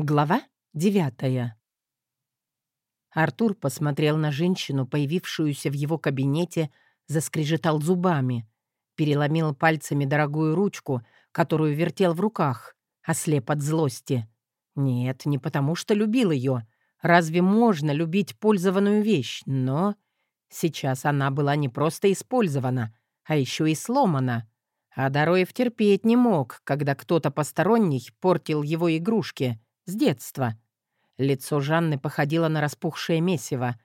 Глава девятая. Артур посмотрел на женщину, появившуюся в его кабинете, заскрежетал зубами, переломил пальцами дорогую ручку, которую вертел в руках, ослеп от злости. Нет, не потому что любил ее. Разве можно любить пользованную вещь? Но сейчас она была не просто использована, а еще и сломана. А Дороев терпеть не мог, когда кто-то посторонний портил его игрушки — с детства. Лицо Жанны походило на распухшее месиво.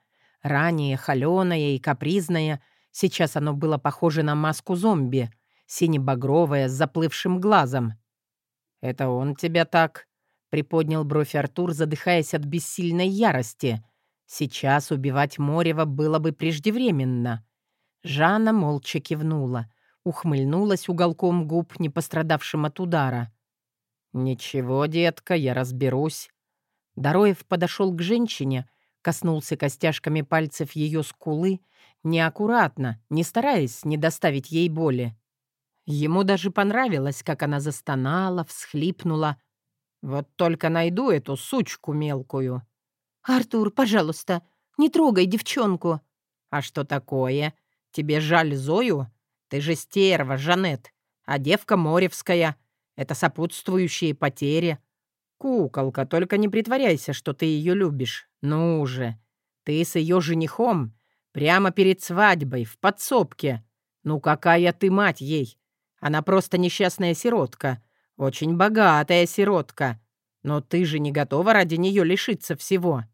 Ранее холёное и капризное, сейчас оно было похоже на маску зомби, сине-багровое с заплывшим глазом. «Это он тебя так?» — приподнял бровь Артур, задыхаясь от бессильной ярости. «Сейчас убивать Морева было бы преждевременно». Жанна молча кивнула, ухмыльнулась уголком губ, не пострадавшим от удара. «Ничего, детка, я разберусь». Дороев подошел к женщине, коснулся костяшками пальцев ее скулы, неаккуратно, не стараясь не доставить ей боли. Ему даже понравилось, как она застонала, всхлипнула. «Вот только найду эту сучку мелкую». «Артур, пожалуйста, не трогай девчонку». «А что такое? Тебе жаль Зою? Ты же стерва, Жанет, а девка Моревская. Это сопутствующие потери. Куколка, только не притворяйся, что ты ее любишь. Ну уже. Ты с ее женихом прямо перед свадьбой, в подсобке. Ну какая ты мать ей? Она просто несчастная сиротка. Очень богатая сиротка. Но ты же не готова ради нее лишиться всего.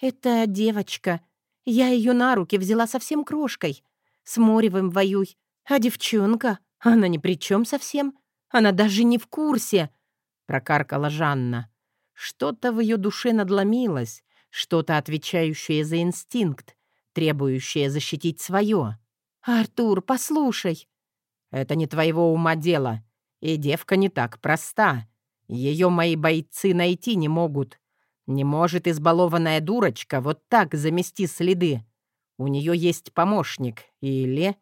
Это девочка. Я ее на руки взяла совсем крошкой. С Моревым воюй. А девчонка, она ни при чем совсем. Она даже не в курсе!» — прокаркала Жанна. Что-то в ее душе надломилось, что-то отвечающее за инстинкт, требующее защитить свое. «Артур, послушай!» «Это не твоего ума дело, и девка не так проста. Ее мои бойцы найти не могут. Не может избалованная дурочка вот так замести следы. У нее есть помощник, или...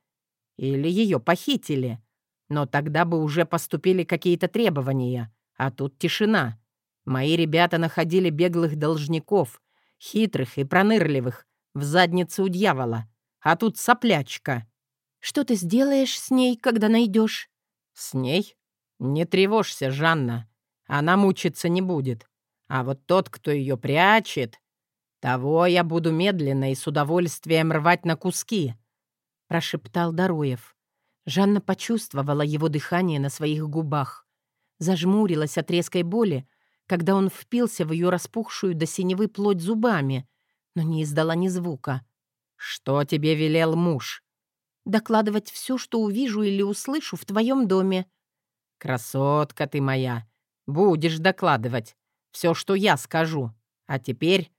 Или ее похитили. Но тогда бы уже поступили какие-то требования, а тут тишина. Мои ребята находили беглых должников, хитрых и пронырливых, в заднице у дьявола. А тут соплячка. Что ты сделаешь с ней, когда найдешь? С ней? Не тревожься, Жанна. Она мучиться не будет. А вот тот, кто ее прячет, того я буду медленно и с удовольствием рвать на куски, прошептал Даруев. Жанна почувствовала его дыхание на своих губах. Зажмурилась от резкой боли, когда он впился в ее распухшую до синевы плоть зубами, но не издала ни звука. «Что тебе велел муж?» «Докладывать все, что увижу или услышу в твоем доме». «Красотка ты моя! Будешь докладывать. Все, что я скажу. А теперь...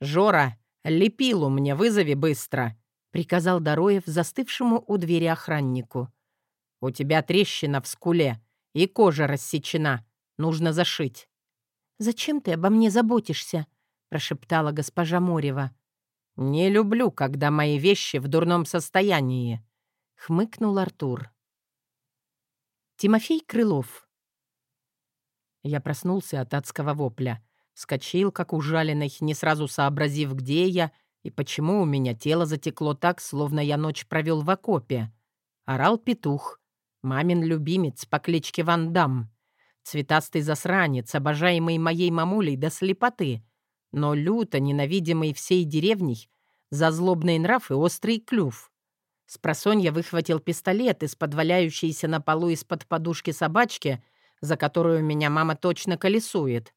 Жора, лепилу мне вызови быстро!» — приказал Дороев застывшему у двери охраннику. «У тебя трещина в скуле, и кожа рассечена. Нужно зашить». «Зачем ты обо мне заботишься?» — прошептала госпожа Морева. «Не люблю, когда мои вещи в дурном состоянии», — хмыкнул Артур. Тимофей Крылов. Я проснулся от адского вопля. Вскочил, как ужаленный, не сразу сообразив, где я и почему у меня тело затекло так, словно я ночь провел в окопе? Орал петух. Мамин любимец по кличке Ван Дам. Цветастый засранец, обожаемый моей мамулей до слепоты, но люто ненавидимый всей деревней за злобный нрав и острый клюв. Спросонья выхватил пистолет из подваляющейся на полу из-под подушки собачки, за которую меня мама точно колесует.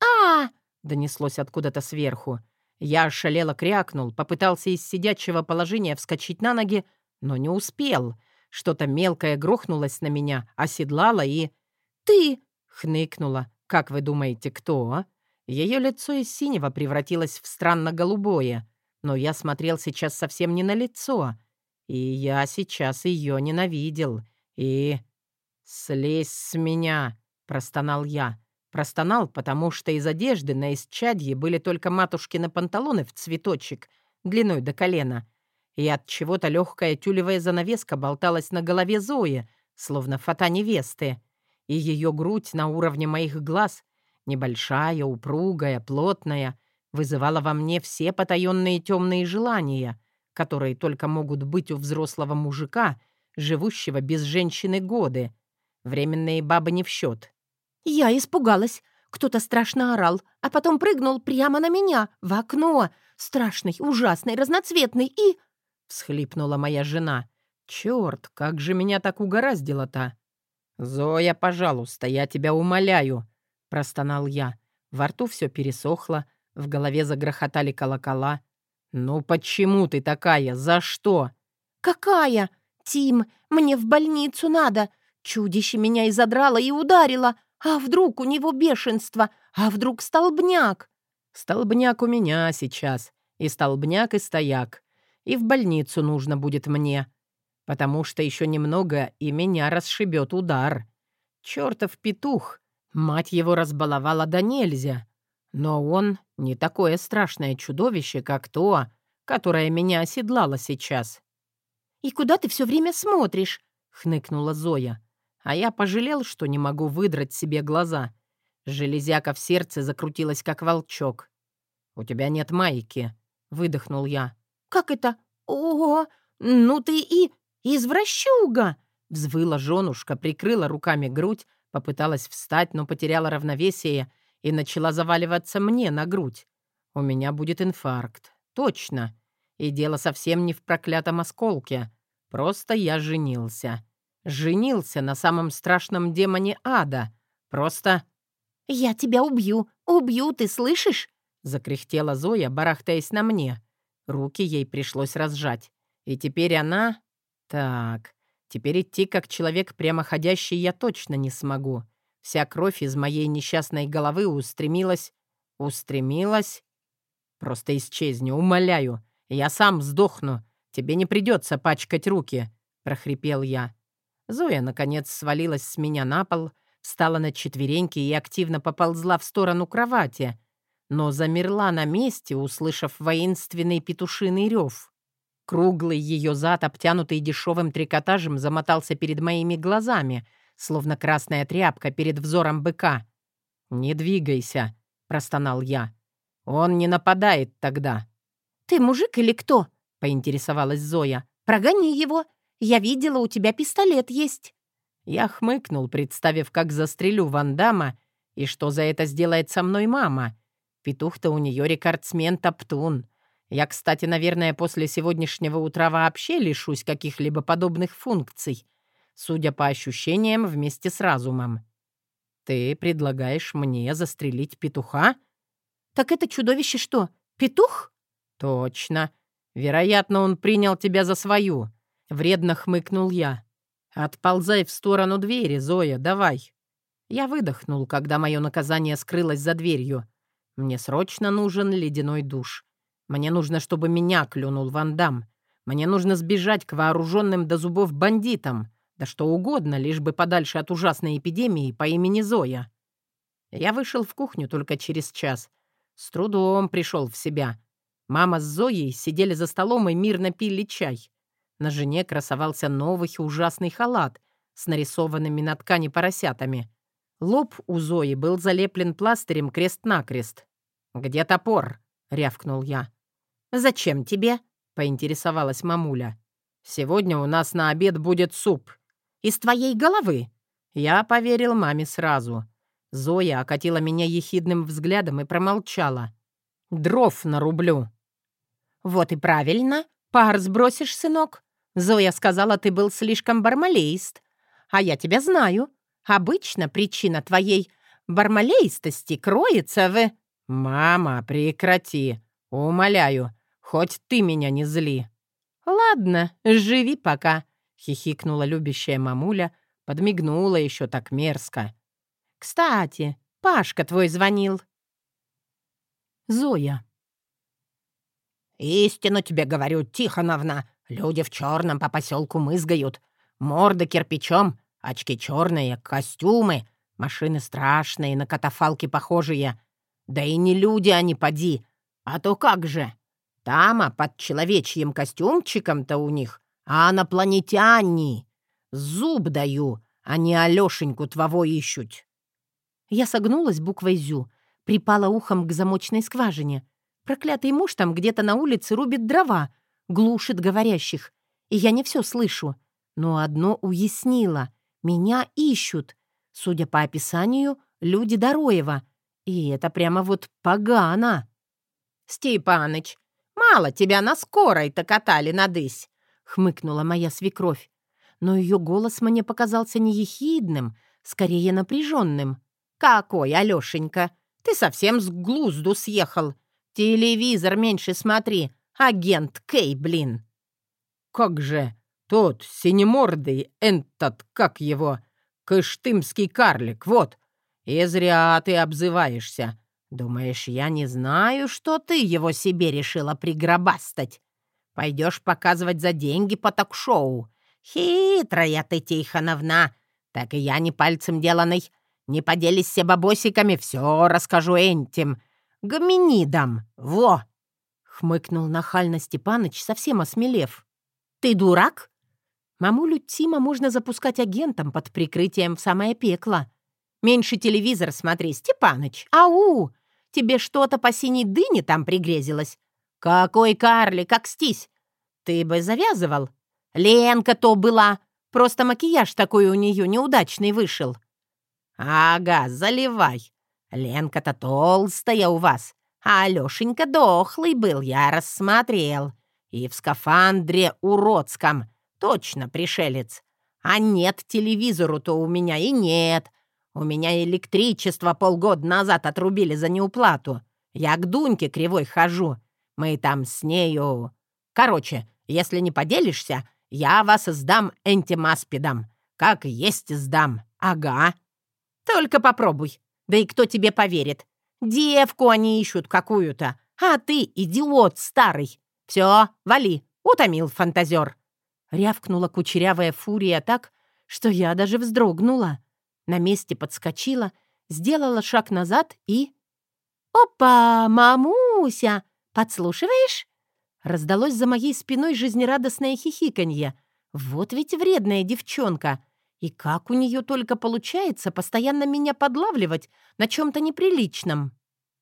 а, донеслось откуда-то сверху. Я ошалело крякнул, попытался из сидячего положения вскочить на ноги, но не успел. Что-то мелкое грохнулось на меня, оседлало и... «Ты!» — хныкнула. «Как вы думаете, кто?» а?» Ее лицо из синего превратилось в странно-голубое, но я смотрел сейчас совсем не на лицо. И я сейчас ее ненавидел. И... «Слезь с меня!» — простонал я. Простонал, потому что из одежды на исчадье были только матушкины панталоны в цветочек, длиной до колена, и от чего-то легкая тюлевая занавеска болталась на голове Зои, словно фата невесты, и ее грудь на уровне моих глаз небольшая, упругая, плотная, вызывала во мне все потаенные темные желания, которые только могут быть у взрослого мужика, живущего без женщины годы. Временные бабы не в счет. Я испугалась. Кто-то страшно орал, а потом прыгнул прямо на меня, в окно. Страшный, ужасный, разноцветный и... Всхлипнула моя жена. Черт, как же меня так угораздило-то! «Зоя, пожалуйста, я тебя умоляю!» — простонал я. Во рту все пересохло, в голове загрохотали колокола. «Ну почему ты такая? За что?» «Какая? Тим, мне в больницу надо. Чудище меня и задрало, и ударило. А вдруг у него бешенство? А вдруг столбняк?» «Столбняк у меня сейчас. И столбняк, и стояк. И в больницу нужно будет мне потому что еще немного, и меня расшибет удар. Чертов петух! Мать его разбаловала до нельзя. Но он не такое страшное чудовище, как то, которое меня оседлало сейчас. «И куда ты все время смотришь?» — хныкнула Зоя. А я пожалел, что не могу выдрать себе глаза. Железяка в сердце закрутилась, как волчок. «У тебя нет майки», — выдохнул я. «Как это? Ого! Ну ты и...» «Извращуга!» — взвыла женушка, прикрыла руками грудь, попыталась встать, но потеряла равновесие и начала заваливаться мне на грудь. «У меня будет инфаркт. Точно. И дело совсем не в проклятом осколке. Просто я женился. Женился на самом страшном демоне ада. Просто...» «Я тебя убью! Убью, ты слышишь?» — закряхтела Зоя, барахтаясь на мне. Руки ей пришлось разжать. И теперь она так, теперь идти как человек прямоходящий я точно не смогу. Вся кровь из моей несчастной головы устремилась... Устремилась... Просто исчезни, умоляю. Я сам сдохну. Тебе не придется пачкать руки, — прохрипел я. Зоя, наконец, свалилась с меня на пол, встала на четвереньки и активно поползла в сторону кровати, но замерла на месте, услышав воинственный петушиный рев. Круглый ее зад, обтянутый дешевым трикотажем, замотался перед моими глазами, словно красная тряпка перед взором быка. «Не двигайся», — простонал я. «Он не нападает тогда». «Ты мужик или кто?» — поинтересовалась Зоя. «Прогони его. Я видела, у тебя пистолет есть». Я хмыкнул, представив, как застрелю Вандама, и что за это сделает со мной мама. Петух-то у нее рекордсмен Топтун. Я, кстати, наверное, после сегодняшнего утра вообще лишусь каких-либо подобных функций, судя по ощущениям вместе с разумом. Ты предлагаешь мне застрелить петуха? Так это чудовище что, петух? Точно. Вероятно, он принял тебя за свою. Вредно хмыкнул я. Отползай в сторону двери, Зоя, давай. Я выдохнул, когда мое наказание скрылось за дверью. Мне срочно нужен ледяной душ. Мне нужно, чтобы меня клюнул Вандам. Мне нужно сбежать к вооруженным до зубов бандитам. Да что угодно, лишь бы подальше от ужасной эпидемии по имени Зоя. Я вышел в кухню только через час. С трудом пришел в себя. Мама с Зоей сидели за столом и мирно пили чай. На жене красовался новый ужасный халат с нарисованными на ткани поросятами. Лоб у Зои был залеплен пластырем крест-накрест. «Где топор?» — рявкнул я. «Зачем тебе?» — поинтересовалась мамуля. «Сегодня у нас на обед будет суп. Из твоей головы?» Я поверил маме сразу. Зоя окатила меня ехидным взглядом и промолчала. «Дров нарублю». «Вот и правильно. Пар сбросишь, сынок. Зоя сказала, ты был слишком бармалеист. А я тебя знаю. Обычно причина твоей бармалеистости кроется в...» «Мама, прекрати. Умоляю. Хоть ты меня не зли». «Ладно, живи пока», — хихикнула любящая мамуля, подмигнула еще так мерзко. «Кстати, Пашка твой звонил». Зоя. «Истину тебе говорю, Тихоновна. Люди в черном по поселку мызгают. Морды кирпичом, очки черные, костюмы, машины страшные, на катафалки похожие. Да и не люди они, поди. А то как же? Тама под человечьим костюмчиком-то у них, а инопланетяне. Зуб даю, они Алешеньку твоего ищут». Я согнулась буквой «зю», припала ухом к замочной скважине. Проклятый муж там где-то на улице рубит дрова, глушит говорящих. И я не все слышу. Но одно уяснила. Меня ищут. Судя по описанию, люди Дороева. И это прямо вот погано. «Степаныч, мало тебя на скорой-то катали надысь!» — хмыкнула моя свекровь. Но ее голос мне показался не ехидным, скорее напряженным. «Какой, Алешенька, ты совсем с глузду съехал. Телевизор меньше смотри, агент Кей, блин!» «Как же, тот синемордый, этот, как его, кыштымский карлик, вот. И зря ты обзываешься. Думаешь, я не знаю, что ты его себе решила пригробастать? Пойдешь показывать за деньги по ток-шоу. Хитрая ты, Тихоновна. Так и я не пальцем деланный. Не поделись бабосиками, все расскажу этим. Гоминидам, во!» Хмыкнул нахально Степаныч, совсем осмелев. «Ты дурак?» Мамулю Тима можно запускать агентом под прикрытием в самое пекло. Меньше телевизор смотри, Степаныч. Ау! Тебе что-то по синей дыне там пригрезилось? Какой карлик, как стись! Ты бы завязывал. Ленка то была. Просто макияж такой у нее неудачный вышел. Ага, заливай. Ленка-то толстая у вас. А Алешенька дохлый был, я рассмотрел. И в скафандре уродском. Точно пришелец. А нет телевизору-то у меня и нет. У меня электричество полгода назад отрубили за неуплату. Я к Дуньке кривой хожу. Мы там с нею... Короче, если не поделишься, я вас сдам энтимаспидом. Как есть сдам. Ага. Только попробуй. Да и кто тебе поверит? Девку они ищут какую-то. А ты идиот старый. Все, вали. Утомил фантазер. Рявкнула кучерявая фурия так, что я даже вздрогнула. На месте подскочила, сделала шаг назад и... «Опа, мамуся! Подслушиваешь?» Раздалось за моей спиной жизнерадостное хихиканье. Вот ведь вредная девчонка. И как у нее только получается постоянно меня подлавливать на чем-то неприличном.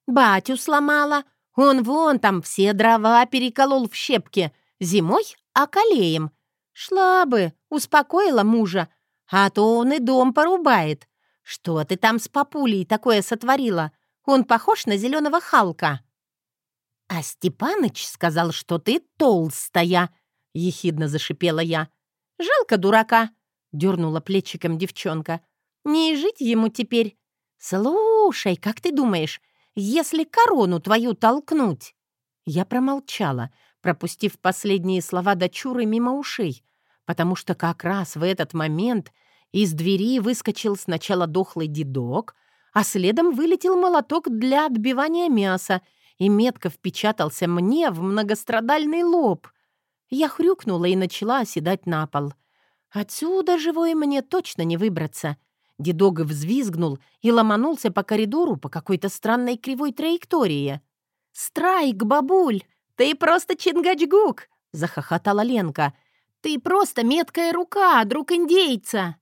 Батю сломала. Он вон там все дрова переколол в щепки. Зимой околеем. Шла бы, успокоила мужа, а то он и дом порубает. Что ты там с папулей такое сотворила? Он похож на зеленого Халка». «А Степаныч сказал, что ты толстая», — ехидно зашипела я. «Жалко дурака», — дернула плечиком девчонка. «Не жить ему теперь. Слушай, как ты думаешь, если корону твою толкнуть?» Я промолчала, пропустив последние слова дочуры мимо ушей, потому что как раз в этот момент из двери выскочил сначала дохлый дедок, а следом вылетел молоток для отбивания мяса и метко впечатался мне в многострадальный лоб. Я хрюкнула и начала оседать на пол. Отсюда живой мне точно не выбраться. Дедок взвизгнул и ломанулся по коридору по какой-то странной кривой траектории. «Страйк, бабуль! Ты просто Чингачгук!» — захохотала Ленка — ты просто меткая рука, друг индейца!»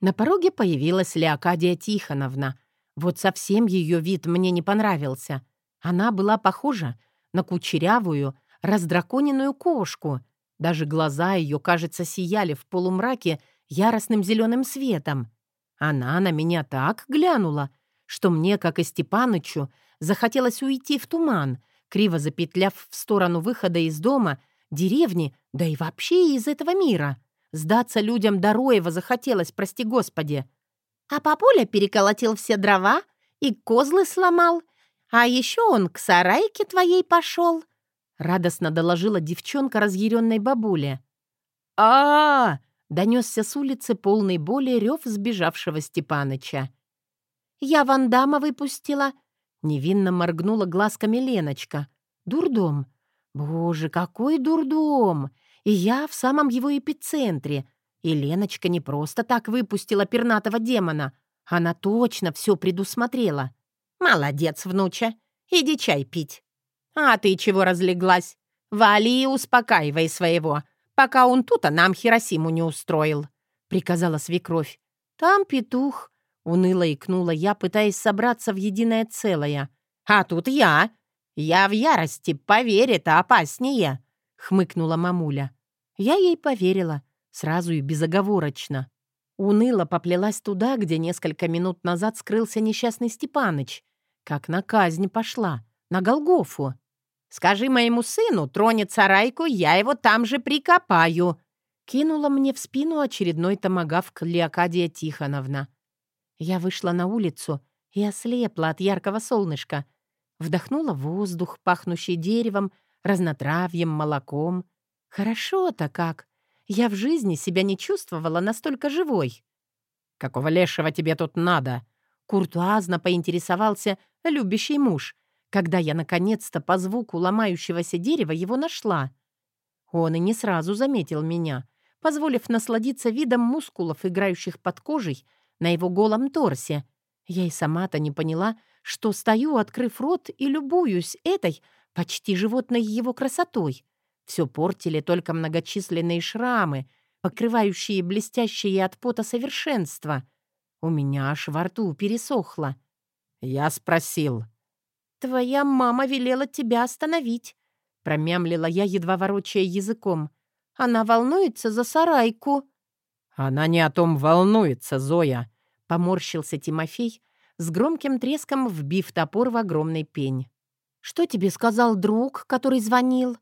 На пороге появилась Леокадия Тихоновна. Вот совсем ее вид мне не понравился. Она была похожа на кучерявую, раздраконенную кошку. Даже глаза ее, кажется, сияли в полумраке яростным зеленым светом. Она на меня так глянула, что мне, как и Степанычу, захотелось уйти в туман, криво запетляв в сторону выхода из дома — деревни, да и вообще из этого мира. Сдаться людям Дороева захотелось, прости господи. А папуля переколотил все дрова и козлы сломал. А еще он к сарайке твоей пошел. Радостно доложила девчонка разъяренной бабуле. а, -а, -а донесся с улицы полный боли рев сбежавшего Степаныча. «Я Вандама выпустила», — невинно моргнула глазками Леночка. «Дурдом. Боже, какой дурдом! И я в самом его эпицентре. И Леночка не просто так выпустила пернатого демона. Она точно все предусмотрела. Молодец, внуча. Иди чай пить. А ты чего разлеглась? Вали и успокаивай своего, пока он тут, а нам Хиросиму не устроил, — приказала свекровь. Там петух. Уныло икнула я, пытаясь собраться в единое целое. «А тут я! Я в ярости, поверь, это опаснее!» — хмыкнула мамуля. Я ей поверила, сразу и безоговорочно. Уныло поплелась туда, где несколько минут назад скрылся несчастный Степаныч. Как на казнь пошла, на Голгофу. «Скажи моему сыну, тронет сарайку, я его там же прикопаю!» Кинула мне в спину очередной томагавк Леокадия Тихоновна. Я вышла на улицу и ослепла от яркого солнышка. Вдохнула воздух, пахнущий деревом, разнотравьем, молоком. Хорошо-то как. Я в жизни себя не чувствовала настолько живой. «Какого лешего тебе тут надо?» Куртуазно поинтересовался любящий муж, когда я наконец-то по звуку ломающегося дерева его нашла. Он и не сразу заметил меня, позволив насладиться видом мускулов, играющих под кожей, на его голом торсе. Я и сама-то не поняла, что стою, открыв рот, и любуюсь этой почти животной его красотой. Все портили только многочисленные шрамы, покрывающие блестящие от пота совершенства. У меня аж во рту пересохло. Я спросил. «Твоя мама велела тебя остановить», — промямлила я, едва ворочая языком. «Она волнуется за сарайку». «Она не о том волнуется, Зоя», — поморщился Тимофей, с громким треском вбив топор в огромный пень. «Что тебе сказал друг, который звонил?»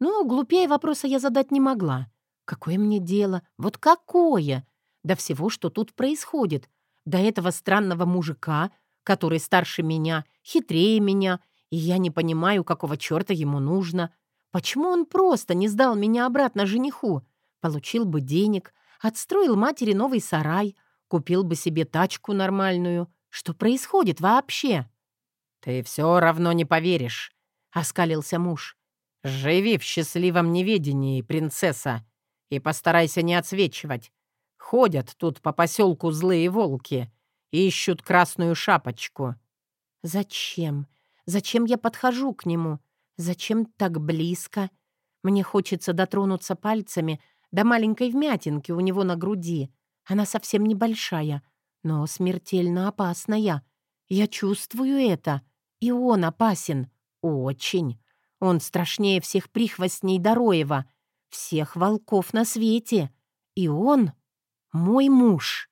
«Ну, глупее вопроса я задать не могла. Какое мне дело? Вот какое? До всего, что тут происходит. До этого странного мужика, который старше меня, хитрее меня, и я не понимаю, какого черта ему нужно. Почему он просто не сдал меня обратно жениху? Получил бы денег, отстроил матери новый сарай, купил бы себе тачку нормальную. Что происходит вообще?» «Ты все равно не поверишь», — оскалился муж. «Живи в счастливом неведении, принцесса, и постарайся не отсвечивать. Ходят тут по поселку злые волки, ищут красную шапочку». «Зачем? Зачем я подхожу к нему? Зачем так близко? Мне хочется дотронуться пальцами до маленькой вмятинки у него на груди. Она совсем небольшая, но смертельно опасная. Я чувствую это. И он опасен. Очень. Он страшнее всех прихвостней Дороева, всех волков на свете. И он мой муж.